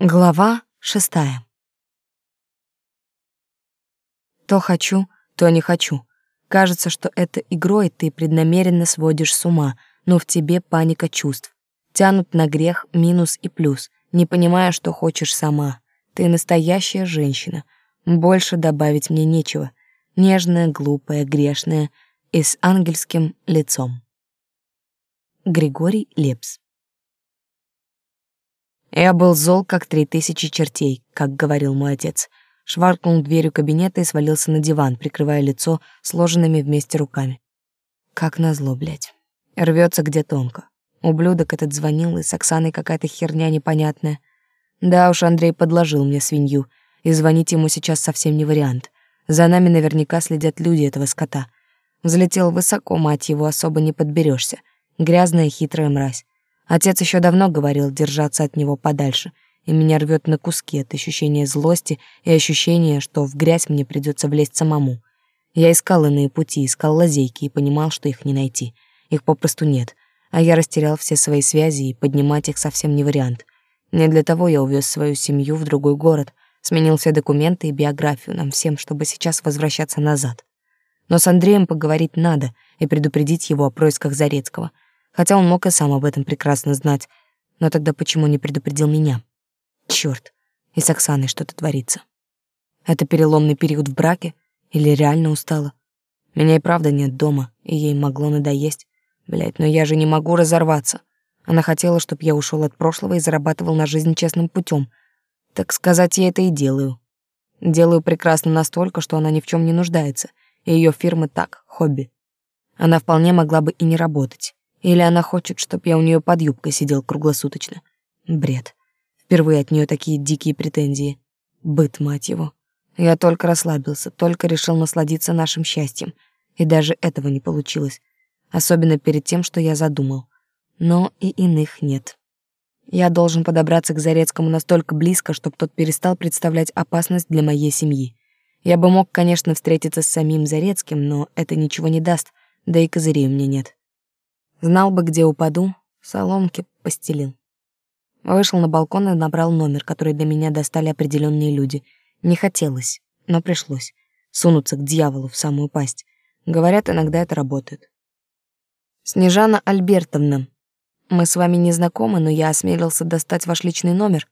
Глава шестая. То хочу, то не хочу. Кажется, что это игрой ты преднамеренно сводишь с ума, но в тебе паника чувств. Тянут на грех минус и плюс, не понимая, что хочешь сама. Ты настоящая женщина. Больше добавить мне нечего. Нежная, глупая, грешная и с ангельским лицом. Григорий Лепс я был зол, как три тысячи чертей, как говорил мой отец. Шваркнул дверью кабинета и свалился на диван, прикрывая лицо сложенными вместе руками. Как назло, блядь. Рвется где тонко. Ублюдок этот звонил, и с Оксаной какая-то херня непонятная. Да уж, Андрей подложил мне свинью, и звонить ему сейчас совсем не вариант. За нами наверняка следят люди этого скота. Взлетел высоко, мать его, особо не подберешься. Грязная хитрая мразь. Отец еще давно говорил держаться от него подальше, и меня рвет на куски от ощущения злости и ощущения, что в грязь мне придется влезть самому. Я искал иные пути, искал лазейки и понимал, что их не найти. Их попросту нет, а я растерял все свои связи, и поднимать их совсем не вариант. Не для того я увез свою семью в другой город, сменил все документы и биографию нам всем, чтобы сейчас возвращаться назад. Но с Андреем поговорить надо и предупредить его о происках Зарецкого — хотя он мог и сам об этом прекрасно знать. Но тогда почему не предупредил меня? Чёрт, и с Оксаной что-то творится. Это переломный период в браке или реально устала? Меня и правда нет дома, и ей могло надоесть. Блядь, но я же не могу разорваться. Она хотела, чтобы я ушел от прошлого и зарабатывал на жизнь честным путем. Так сказать, я это и делаю. Делаю прекрасно настолько, что она ни в чем не нуждается, и ее фирма так, хобби. Она вполне могла бы и не работать. Или она хочет, чтобы я у нее под юбкой сидел круглосуточно. Бред. Впервые от нее такие дикие претензии. Быт, мать его. Я только расслабился, только решил насладиться нашим счастьем. И даже этого не получилось. Особенно перед тем, что я задумал. Но и иных нет. Я должен подобраться к Зарецкому настолько близко, чтобы тот перестал представлять опасность для моей семьи. Я бы мог, конечно, встретиться с самим Зарецким, но это ничего не даст, да и козырей у меня нет. Знал бы, где упаду, соломки постелил. Вышел на балкон и набрал номер, который для меня достали определенные люди. Не хотелось, но пришлось. Сунуться к дьяволу в самую пасть. Говорят, иногда это работает. Снежана Альбертовна, мы с вами не знакомы, но я осмелился достать ваш личный номер.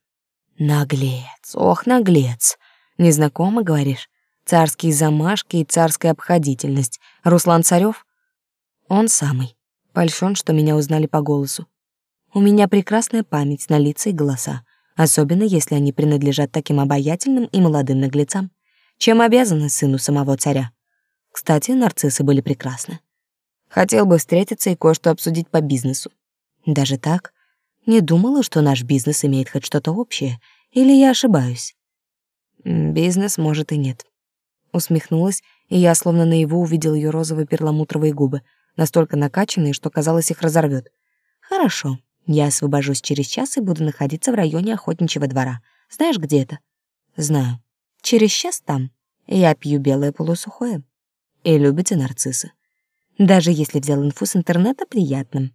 Наглец, ох, наглец. Незнакомы, говоришь? Царские замашки и царская обходительность. Руслан Царев? Он самый. Польщен, что меня узнали по голосу. У меня прекрасная память на лица и голоса, особенно если они принадлежат таким обаятельным и молодым наглецам, чем обязаны сыну самого царя. Кстати, нарциссы были прекрасны. Хотел бы встретиться и кое-что обсудить по бизнесу. Даже так? Не думала, что наш бизнес имеет хоть что-то общее, или я ошибаюсь? Бизнес, может, и нет. Усмехнулась, и я словно наяву увидел ее розовые перламутровые губы — настолько накачанные, что казалось, их разорвет. Хорошо, я освобожусь через час и буду находиться в районе охотничьего двора. Знаешь, где это? Знаю. Через час там. Я пью белое полусухое. И любите нарциссы. Даже если взял инфу с интернета, приятным.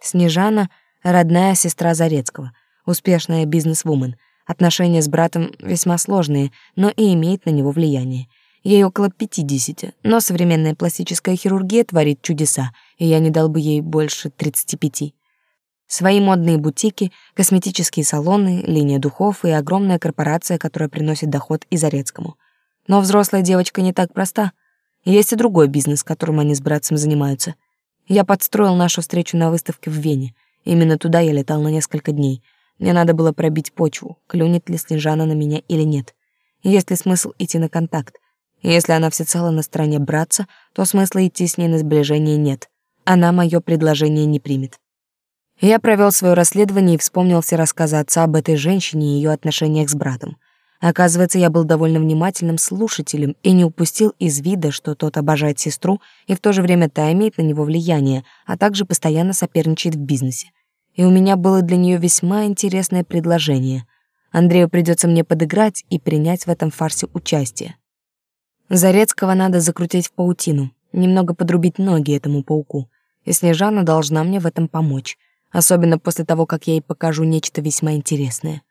Снежана — родная сестра Зарецкого, успешная бизнес-вумен. Отношения с братом весьма сложные, но и имеет на него влияние. Ей около пятидесяти, но современная пластическая хирургия творит чудеса, и я не дал бы ей больше тридцати пяти. Свои модные бутики, косметические салоны, линия духов и огромная корпорация, которая приносит доход и Зарецкому. Но взрослая девочка не так проста. Есть и другой бизнес, которым они с братцем занимаются. Я подстроил нашу встречу на выставке в Вене. Именно туда я летал на несколько дней. Мне надо было пробить почву, клюнет ли Снежана на меня или нет. Есть ли смысл идти на контакт? Если она всецело на стороне братца, то смысла идти с ней на сближение нет. Она мое предложение не примет. Я провел свое расследование и вспомнил все рассказы отца об этой женщине и ее отношениях с братом. Оказывается, я был довольно внимательным слушателем и не упустил из вида, что тот обожает сестру и в то же время та имеет на него влияние, а также постоянно соперничает в бизнесе. И у меня было для нее весьма интересное предложение. Андрею придется мне подыграть и принять в этом фарсе участие. Зарецкого надо закрутить в паутину, немного подрубить ноги этому пауку. И Снежана должна мне в этом помочь, особенно после того, как я ей покажу нечто весьма интересное.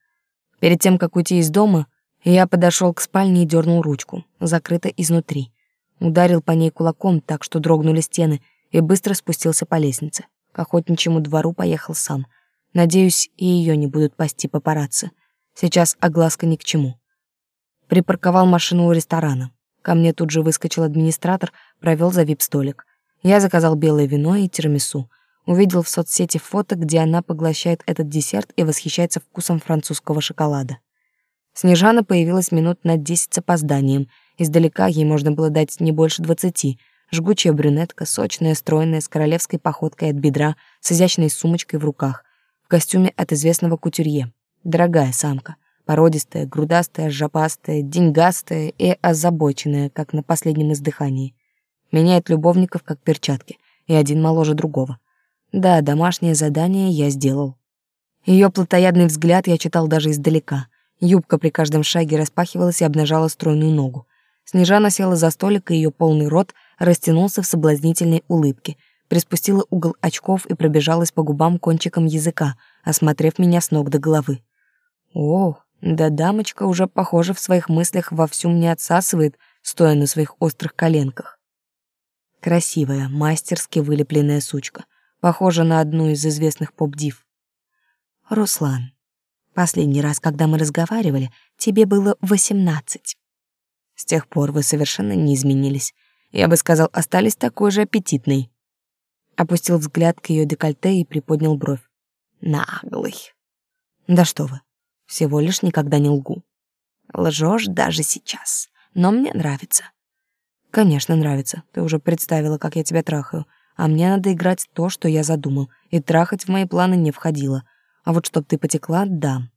Перед тем, как уйти из дома, я подошел к спальне и дернул ручку, закрыта изнутри. Ударил по ней кулаком так, что дрогнули стены, и быстро спустился по лестнице. К охотничьему двору поехал сам. Надеюсь, и ее не будут пасти папарацци. Сейчас огласка ни к чему. Припарковал машину у ресторана. Ко мне тут же выскочил администратор, провел за вип-столик. Я заказал белое вино и тирамису. Увидел в соцсети фото, где она поглощает этот десерт и восхищается вкусом французского шоколада. Снежана появилась минут на десять с опозданием. Издалека ей можно было дать не больше двадцати. Жгучая брюнетка, сочная, стройная, с королевской походкой от бедра, с изящной сумочкой в руках, в костюме от известного кутюрье. Дорогая самка, породистая, грудастая, жопастая, деньгастая и озабоченная, как на последнем издыхании. Меняет любовников, как перчатки, и один моложе другого. Да, домашнее задание я сделал. Ее плотоядный взгляд я читал даже издалека. Юбка при каждом шаге распахивалась и обнажала стройную ногу. Снежана села за столик, и ее полный рот растянулся в соблазнительной улыбке, приспустила угол очков и пробежалась по губам кончиком языка, осмотрев меня с ног до головы. О, да дамочка уже, похоже, в своих мыслях вовсю мне отсасывает, стоя на своих острых коленках. Красивая, мастерски вылепленная сучка, похожа на одну из известных поп-див. Руслан, последний раз, когда мы разговаривали, тебе было восемнадцать. С тех пор вы совершенно не изменились. Я бы сказал, остались такой же аппетитной. Опустил взгляд к ее декольте и приподнял бровь. Наглый. Да что вы, всего лишь никогда не лгу. Лжешь даже сейчас, но мне нравится. Конечно, нравится. Ты уже представила, как я тебя трахаю. А мне надо играть то, что я задумал, и трахать в мои планы не входило. А вот чтоб ты потекла, да.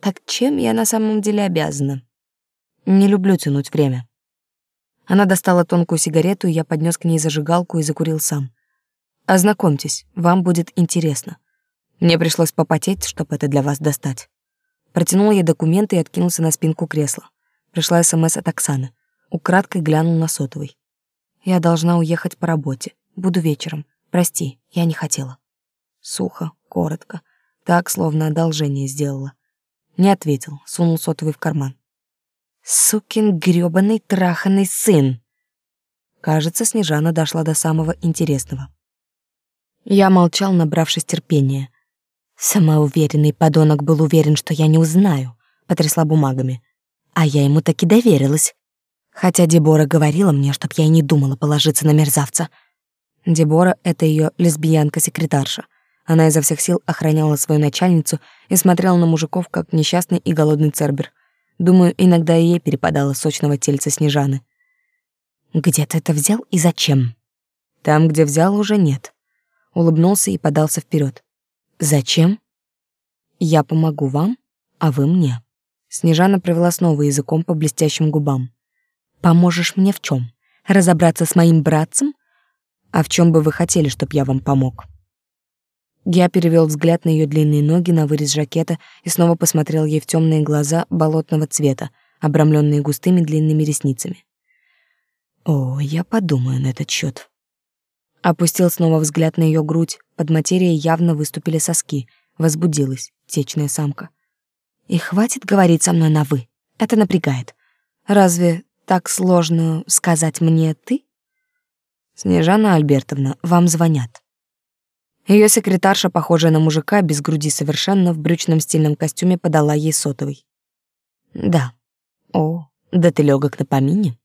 Так чем я на самом деле обязана? Не люблю тянуть время. Она достала тонкую сигарету, и я поднес к ней зажигалку и закурил сам. Ознакомьтесь, вам будет интересно. Мне пришлось попотеть, чтобы это для вас достать. Протянул ей документы и откинулся на спинку кресла. Пришла СМС от Оксаны. Украдкой глянул на сотовый. «Я должна уехать по работе. Буду вечером. Прости, я не хотела». Сухо, коротко. Так, словно одолжение сделала. Не ответил, сунул сотовый в карман. «Сукин грёбаный траханный сын!» Кажется, Снежана дошла до самого интересного. Я молчал, набравшись терпения. Самоуверенный подонок был уверен, что я не узнаю, потрясла бумагами. А я ему таки доверилась. Хотя Дебора говорила мне, чтоб я и не думала положиться на мерзавца. Дебора — это ее лесбиянка-секретарша. Она изо всех сил охраняла свою начальницу и смотрела на мужиков, как несчастный и голодный цербер. Думаю, иногда и ей перепадало сочного тельца Снежаны. «Где ты это взял и зачем?» «Там, где взял, уже нет». Улыбнулся и подался вперед. Зачем? Я помогу вам, а вы мне. Снежана провела снова языком по блестящим губам. Поможешь мне в чем? Разобраться с моим братцем? А в чем бы вы хотели, чтоб я вам помог? Я перевел взгляд на ее длинные ноги, на вырез жакета и снова посмотрел ей в темные глаза болотного цвета, обрамленные густыми длинными ресницами. О, я подумаю на этот счет. Опустил снова взгляд на ее грудь, под материей явно выступили соски, возбудилась течная самка. И хватит говорить со мной на «вы», это напрягает. Разве так сложно сказать мне «ты»? Снежана Альбертовна, вам звонят. Ее секретарша, похожая на мужика, без груди совершенно, в брючном стильном костюме, подала ей сотовый. Да. О, да ты легок на помине.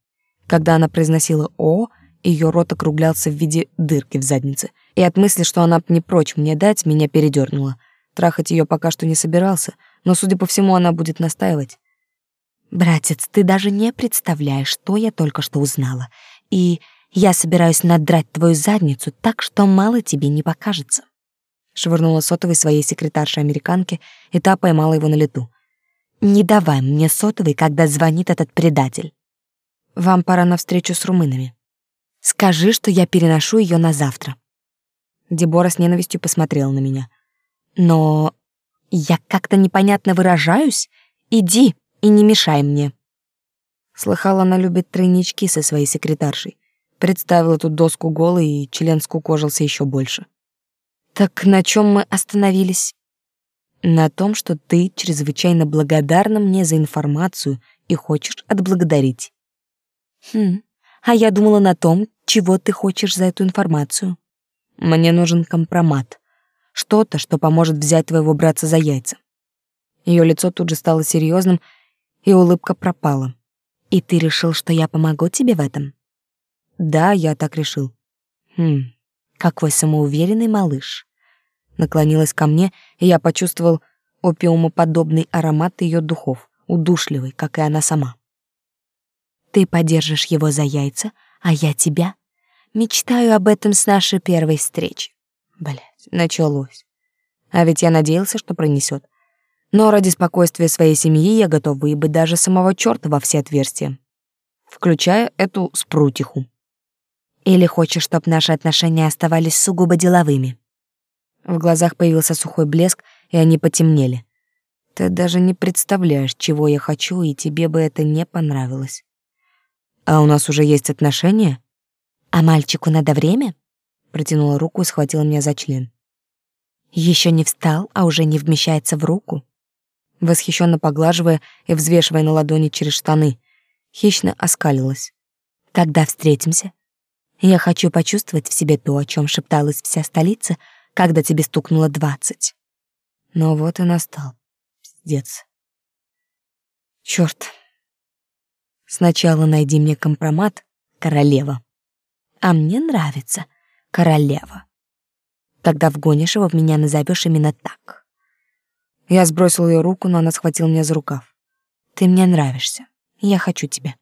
Когда она произносила «о», ее рот округлялся в виде дырки в заднице, и от мысли, что она не прочь мне дать, меня передернуло. Трахать ее пока что не собирался, но, судя по всему, она будет настаивать. «Братец, ты даже не представляешь, что я только что узнала. И я собираюсь надрать твою задницу так, что мало тебе не покажется». Швырнула сотовый своей секретарше-американке, и та поймала его на лету. «Не давай мне сотовый, когда звонит этот предатель. Вам пора на встречу с румынами. Скажи, что я переношу ее на завтра. Дебора с ненавистью посмотрела на меня. Но я как-то непонятно выражаюсь. Иди и не мешай мне. Слыхала, она любит тройнички со своей секретаршей. Представила тут доску голой, и член скукожился еще больше. Так на чем мы остановились? На том, что ты чрезвычайно благодарна мне за информацию и хочешь отблагодарить. Хм, а я думала на том, чего ты хочешь за эту информацию. Мне нужен компромат. Что-то, что поможет взять твоего братца за яйца. Ее лицо тут же стало серьезным, и улыбка пропала. И ты решил, что я помогу тебе в этом? Да, я так решил. Хм, какой самоуверенный малыш. Наклонилась ко мне, и я почувствовал опиумоподобный аромат ее духов, удушливый, как и она сама. Ты подержишь его за яйца, а я тебя. Мечтаю об этом с нашей первой встречи. Блять, началось. А ведь я надеялся, что пронесет. Но ради спокойствия своей семьи я готов выебать даже самого чёрта во все отверстия, включая эту спрутиху. Или хочешь, чтобы наши отношения оставались сугубо деловыми? В глазах появился сухой блеск, и они потемнели. Ты даже не представляешь, чего я хочу, и тебе бы это не понравилось. А у нас уже есть отношения? А мальчику надо время? Протянула руку и схватила меня за член. Еще не встал, а уже не вмещается в руку. Восхищенно поглаживая и взвешивая на ладони через штаны, хищно оскалилась. Когда встретимся? Я хочу почувствовать в себе то, о чем шепталась вся столица, когда тебе стукнуло двадцать. Но вот и настал. Пиздец. Чёрт. Сначала найди мне компромат, королева. А мне нравится королева. Тогда вгонишь его в меня назовешь именно так. Я сбросил ее руку, но она схватила меня за рукав. Ты мне нравишься. Я хочу тебя.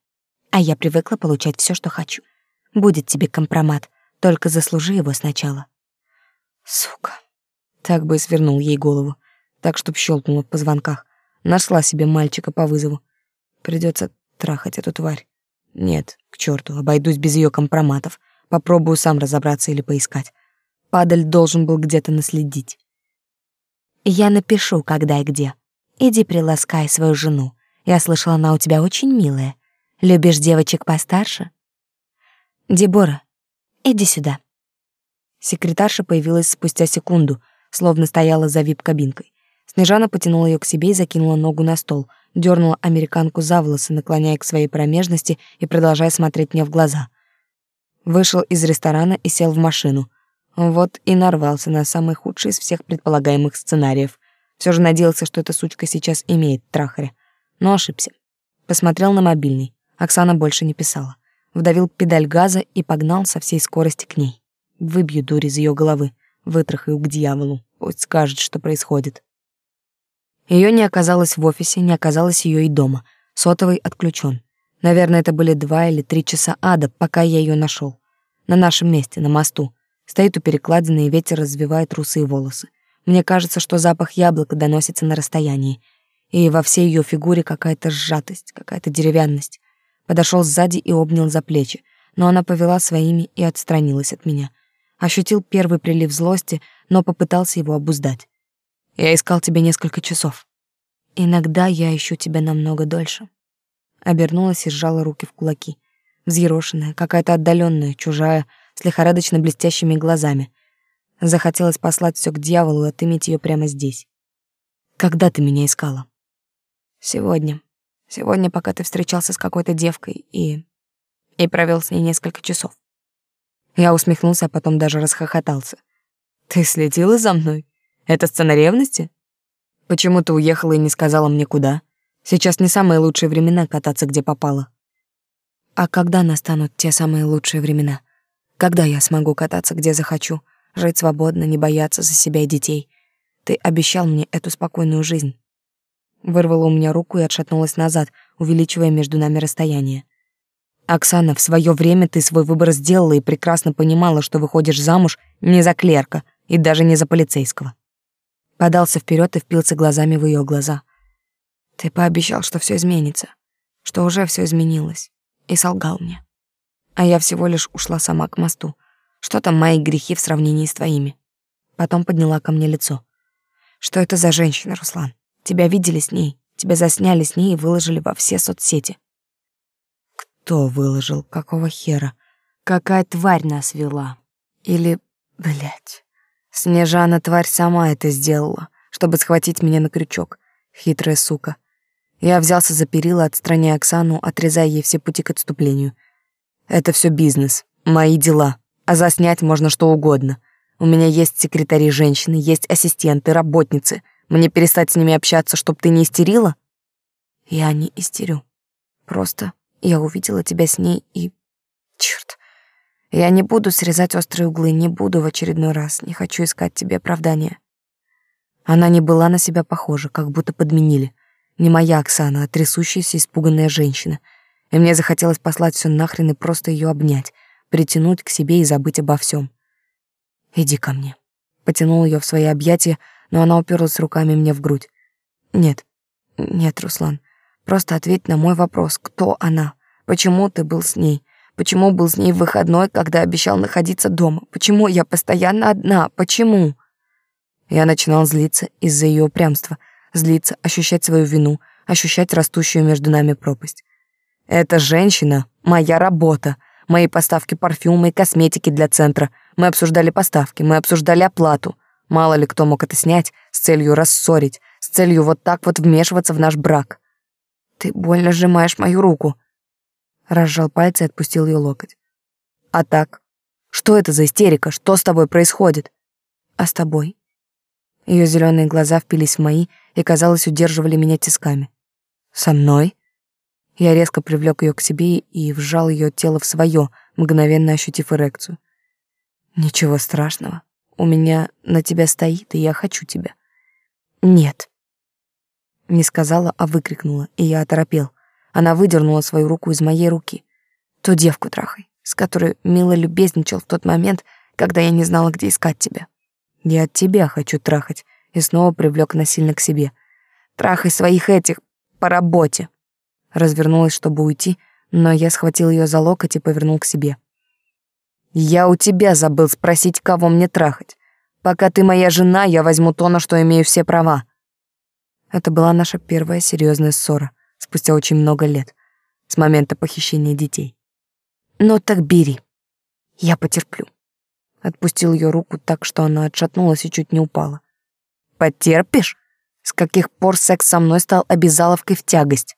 А я привыкла получать все, что хочу. Будет тебе компромат, только заслужи его сначала. Сука. Так бы и свернул ей голову, так чтоб щелкнула в позвонках. Нашла себе мальчика по вызову. Придется трахать эту тварь. Нет, к черту, обойдусь без ее компроматов. Попробую сам разобраться или поискать. Падаль должен был где-то наследить. Я напишу, когда и где. Иди приласкай свою жену. Я слышала, она у тебя очень милая. Любишь девочек постарше? Дебора, иди сюда. Секретарша появилась спустя секунду, словно стояла за вип-кабинкой. Снежана потянула ее к себе и закинула ногу на стол — дернула американку за волосы, наклоняя к своей промежности и продолжая смотреть мне в глаза. Вышел из ресторана и сел в машину. Вот и нарвался на самый худший из всех предполагаемых сценариев. Все же надеялся, что эта сучка сейчас имеет трахаря. Но ошибся. Посмотрел на мобильный. Оксана больше не писала. Вдавил педаль газа и погнал со всей скорости к ней. Выбью дурь из ее головы, вытрахаю к дьяволу. Пусть скажет, что происходит. Ее не оказалось в офисе, не оказалось ее и дома. Сотовый отключен. Наверное, это были два или три часа ада, пока я ее нашел. На нашем месте, на мосту. Стоит у перекладины, и ветер развивает русые волосы. Мне кажется, что запах яблока доносится на расстоянии. И во всей ее фигуре какая-то сжатость, какая-то деревянность. Подошел сзади и обнял за плечи, но она повела своими и отстранилась от меня. Ощутил первый прилив злости, но попытался его обуздать. Я искал тебя несколько часов. Иногда я ищу тебя намного дольше. Обернулась и сжала руки в кулаки. Взъерошенная, какая-то отдаленная, чужая, с лихорадочно блестящими глазами. Захотелось послать все к дьяволу и отыметь ее прямо здесь. Когда ты меня искала? Сегодня. Сегодня, пока ты встречался с какой-то девкой и... и провел с ней несколько часов. Я усмехнулся, а потом даже расхохотался. Ты следила за мной? Это сцена ревности? Почему ты уехала и не сказала мне куда? Сейчас не самые лучшие времена кататься где попало. А когда настанут те самые лучшие времена? Когда я смогу кататься где захочу, жить свободно, не бояться за себя и детей? Ты обещал мне эту спокойную жизнь. Вырвала у меня руку и отшатнулась назад, увеличивая между нами расстояние. Оксана, в свое время ты свой выбор сделала и прекрасно понимала, что выходишь замуж не за клерка и даже не за полицейского подался вперед и впился глазами в ее глаза. Ты пообещал, что все изменится, что уже все изменилось, и солгал мне. А я всего лишь ушла сама к мосту. Что там мои грехи в сравнении с твоими? Потом подняла ко мне лицо. Что это за женщина, Руслан? Тебя видели с ней, тебя засняли с ней и выложили во все соцсети. Кто выложил? Какого хера? Какая тварь нас вела? Или, блядь, Снежана тварь сама это сделала, чтобы схватить меня на крючок. Хитрая сука. Я взялся за перила, отстраняя Оксану, отрезая ей все пути к отступлению. Это все бизнес, мои дела, а заснять можно что угодно. У меня есть секретари женщины, есть ассистенты, работницы. Мне перестать с ними общаться, чтоб ты не истерила? Я не истерю. Просто я увидела тебя с ней и... Чёрт. Я не буду срезать острые углы, не буду в очередной раз, не хочу искать тебе оправдания. Она не была на себя похожа, как будто подменили. Не моя Оксана, а трясущаяся испуганная женщина. И мне захотелось послать все нахрен и просто ее обнять, притянуть к себе и забыть обо всем. «Иди ко мне». Потянул ее в свои объятия, но она уперлась руками мне в грудь. «Нет, нет, Руслан, просто ответь на мой вопрос, кто она? Почему ты был с ней? Почему был с ней в выходной, когда обещал находиться дома? Почему я постоянно одна? Почему?» Я начинал злиться из-за ее упрямства, злиться, ощущать свою вину, ощущать растущую между нами пропасть. Эта женщина — моя работа, мои поставки парфюма и косметики для центра. Мы обсуждали поставки, мы обсуждали оплату. Мало ли кто мог это снять с целью рассорить, с целью вот так вот вмешиваться в наш брак. Ты больно сжимаешь мою руку. Разжал пальцы и отпустил ее локоть. А так? Что это за истерика? Что с тобой происходит? А с тобой? Ее зеленые глаза впились в мои и, казалось, удерживали меня тисками. «Со мной?» Я резко привлек ее к себе и вжал ее тело в свое, мгновенно ощутив эрекцию. «Ничего страшного. У меня на тебя стоит, и я хочу тебя». «Нет». Не сказала, а выкрикнула, и я оторопел. Она выдернула свою руку из моей руки. Ту девку трахай, с которой мило любезничал в тот момент, когда я не знала, где искать тебя. Я от тебя хочу трахать. И снова привлек насильно к себе. Трахай своих этих по работе. Развернулась, чтобы уйти, но я схватил ее за локоть и повернул к себе. Я у тебя забыл спросить, кого мне трахать. Пока ты моя жена, я возьму то, на что имею все права. Это была наша первая серьезная ссора, спустя очень много лет, с момента похищения детей. Ну так бери. Я потерплю. Отпустил ее руку так, что она отшатнулась и чуть не упала. «Потерпишь? С каких пор секс со мной стал обязаловкой в тягость?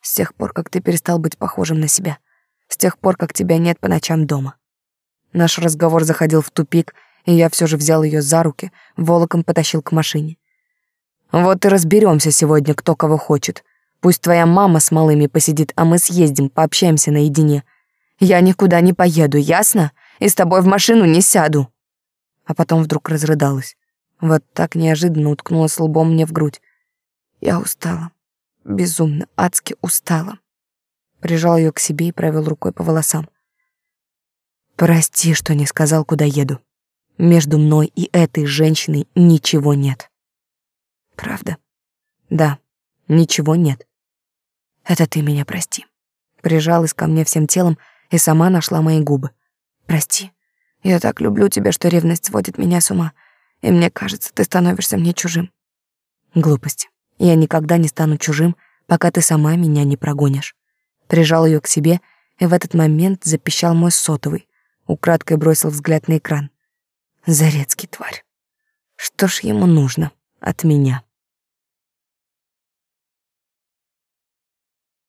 С тех пор, как ты перестал быть похожим на себя. С тех пор, как тебя нет по ночам дома». Наш разговор заходил в тупик, и я все же взял ее за руки, волоком потащил к машине. «Вот и разберемся сегодня, кто кого хочет. Пусть твоя мама с малыми посидит, а мы съездим, пообщаемся наедине. Я никуда не поеду, ясно? и с тобой в машину не сяду. А потом вдруг разрыдалась. Вот так неожиданно уткнулась лбом мне в грудь. Я устала. Безумно, адски устала. Прижал ее к себе и провел рукой по волосам. Прости, что не сказал, куда еду. Между мной и этой женщиной ничего нет. Правда? Да, ничего нет. Это ты меня прости. Прижалась ко мне всем телом и сама нашла мои губы. Прости. Я так люблю тебя, что ревность сводит меня с ума. И мне кажется, ты становишься мне чужим. Глупость. Я никогда не стану чужим, пока ты сама меня не прогонишь. Прижал ее к себе, и в этот момент запищал мой сотовый. Украдкой бросил взгляд на экран. Зарецкий тварь. Что ж ему нужно от меня?